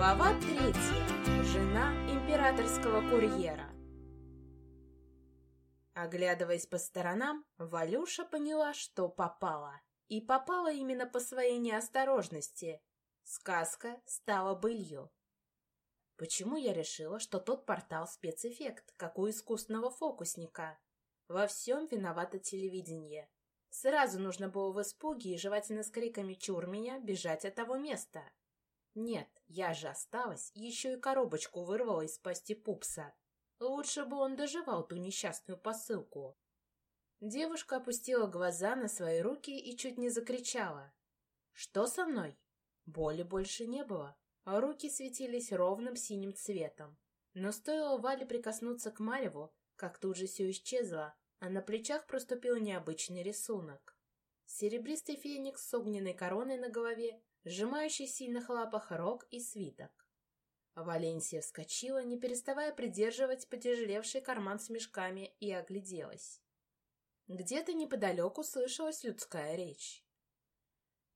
Глава третья. Жена императорского курьера. Оглядываясь по сторонам, Валюша поняла, что попала. И попала именно по своей неосторожности. Сказка стала былью. Почему я решила, что тот портал спецэффект, как у искусственного фокусника? Во всем виновато телевидение. Сразу нужно было в испуге и желательно с криками «Чур меня!» бежать от того места. Нет, я же осталась, еще и коробочку вырвала из пасти пупса. Лучше бы он доживал ту несчастную посылку. Девушка опустила глаза на свои руки и чуть не закричала. «Что со мной?» Боли больше не было, а руки светились ровным синим цветом. Но стоило Вале прикоснуться к Мареву, как тут же все исчезло, а на плечах проступил необычный рисунок. Серебристый феникс с огненной короной на голове сжимающий в сильных лапах рог и свиток. Валенсия вскочила, не переставая придерживать потяжелевший карман с мешками, и огляделась. Где-то неподалеку слышалась людская речь.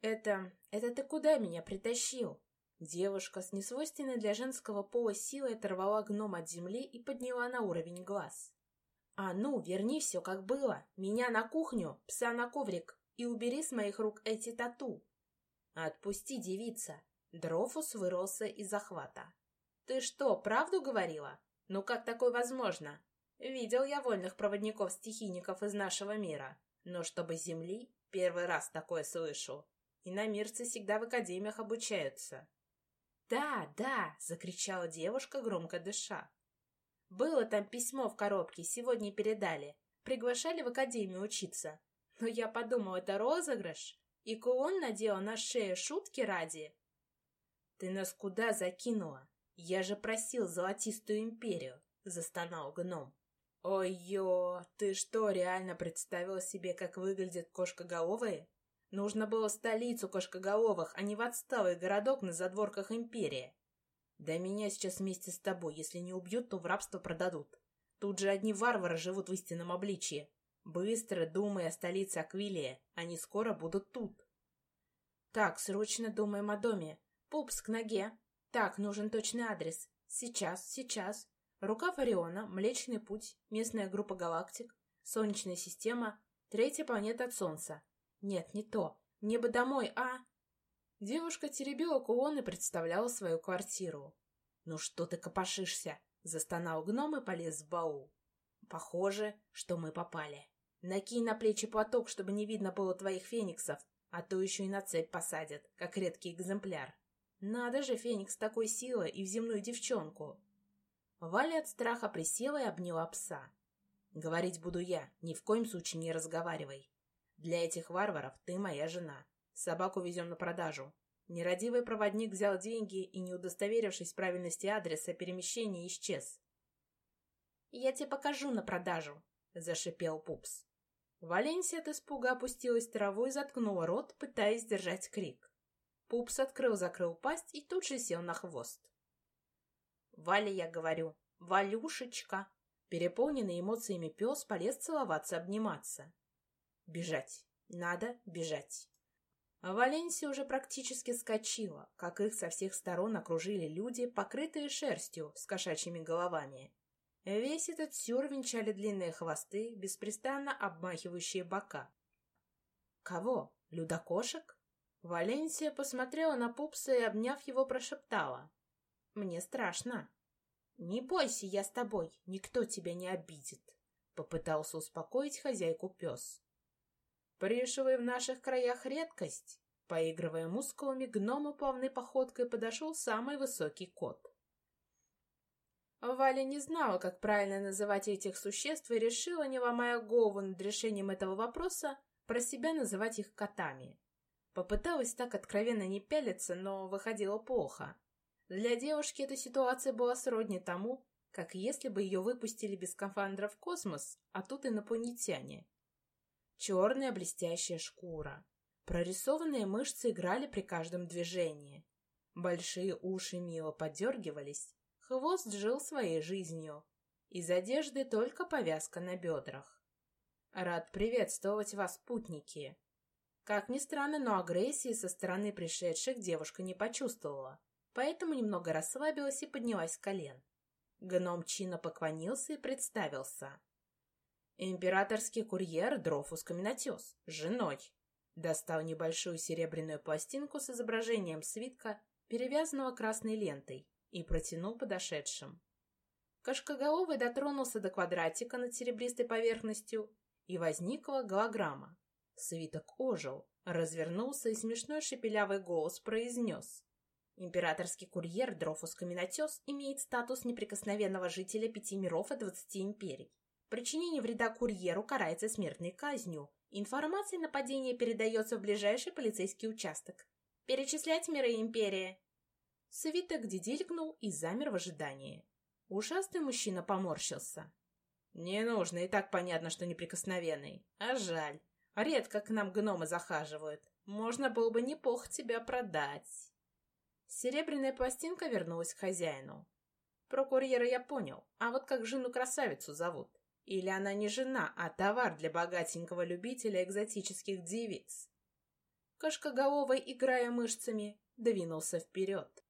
«Это... это ты куда меня притащил?» Девушка с несвойственной для женского пола силой оторвала гном от земли и подняла на уровень глаз. «А ну, верни все, как было! Меня на кухню, пса на коврик, и убери с моих рук эти тату!» «Отпусти, девица!» Дрофус вырвался из захвата. «Ты что, правду говорила? Ну как такое возможно? Видел я вольных проводников-стихийников из нашего мира, но чтобы земли, первый раз такое слышу. И на мирцы всегда в академиях обучаются». «Да, да!» — закричала девушка, громко дыша. «Было там письмо в коробке, сегодня передали. Приглашали в академию учиться. Но я подумал, это розыгрыш. И кулон надела на шею шутки ради. Ты нас куда закинула? Я же просил золотистую империю, застонал гном. Ой-ё, ты что, реально представила себе, как выглядят кошкоголовые? Нужно было столицу кошкоголовых, а не в отсталый городок на задворках империи. Да меня сейчас вместе с тобой, если не убьют, то в рабство продадут. Тут же одни варвары живут в истинном обличье. Быстро думай о столице Аквилия, они скоро будут тут. Так, срочно думаем о доме. Пупс к ноге. Так, нужен точный адрес. Сейчас, сейчас. Рука Фариона, Млечный Путь, местная группа галактик, Солнечная система, третья планета от Солнца. Нет, не то. Мне бы домой, а... Девушка теребила кулон и представляла свою квартиру. «Ну что ты копошишься?» — застонал гном и полез в баул. «Похоже, что мы попали». Накинь на плечи платок, чтобы не видно было твоих фениксов, а то еще и на цепь посадят, как редкий экземпляр. Надо же, феникс такой силы и в земную девчонку. Валя от страха присела и обняла пса. Говорить буду я, ни в коем случае не разговаривай. Для этих варваров ты моя жена. Собаку везем на продажу. Нерадивый проводник взял деньги и, не удостоверившись правильности адреса перемещения, исчез. «Я тебе покажу на продажу», — зашипел Пупс. Валенсия от испуга опустилась в траву и заткнула рот, пытаясь сдержать крик. Пупс открыл-закрыл пасть и тут же сел на хвост. «Валя, я говорю, Валюшечка!» Переполненный эмоциями пес полез целоваться, обниматься. «Бежать! Надо бежать!» А Валенсия уже практически скочила, как их со всех сторон окружили люди, покрытые шерстью с кошачьими головами. Весь этот сюр венчали длинные хвосты, беспрестанно обмахивающие бока. «Кого? Людокошек?» Валенсия посмотрела на пупса и, обняв его, прошептала. «Мне страшно». «Не бойся, я с тобой, никто тебя не обидит», — попытался успокоить хозяйку пес. «Пришивый в наших краях редкость», — поигрывая мускулами, гнома плавной походкой подошел самый высокий кот. Валя не знала, как правильно называть этих существ, и решила, не ломая голову над решением этого вопроса, про себя называть их котами. Попыталась так откровенно не пялиться, но выходило плохо. Для девушки эта ситуация была сродни тому, как если бы ее выпустили без скафандра в космос, а тут инопланетяне. Черная блестящая шкура. Прорисованные мышцы играли при каждом движении. Большие уши мило подергивались, Хвост жил своей жизнью. Из одежды только повязка на бедрах. Рад приветствовать вас, путники. Как ни странно, но агрессии со стороны пришедших девушка не почувствовала. поэтому немного расслабилась и поднялась с колен. Гном чинно поклонился и представился. Императорский курьер Дрофус Каменотес, женой. Достал небольшую серебряную пластинку с изображением свитка, перевязанного красной лентой, и протянул подошедшим. Кашкоголовый дотронулся до квадратика над серебристой поверхностью, и возникла голограмма. Свиток ожил, развернулся, и смешной шепелявый голос произнес. Императорский курьер Дрофус Каменотес имеет статус неприкосновенного жителя пяти миров и двадцати империй. Причинение вреда курьеру карается смертной казнью. Информация нападения передается в ближайший полицейский участок. Перечислять миры империи. Свиток дедилькнул и замер в ожидании. Ушастый мужчина поморщился. «Не нужно, и так понятно, что неприкосновенный. А жаль. Редко к нам гномы захаживают. Можно было бы неплохо тебя продать». Серебряная пластинка вернулась к хозяину. Про курьера я понял, а вот как жену-красавицу зовут? Или она не жена, а товар для богатенького любителя экзотических девиц? Кашкоголовый, играя мышцами, двинулся вперед.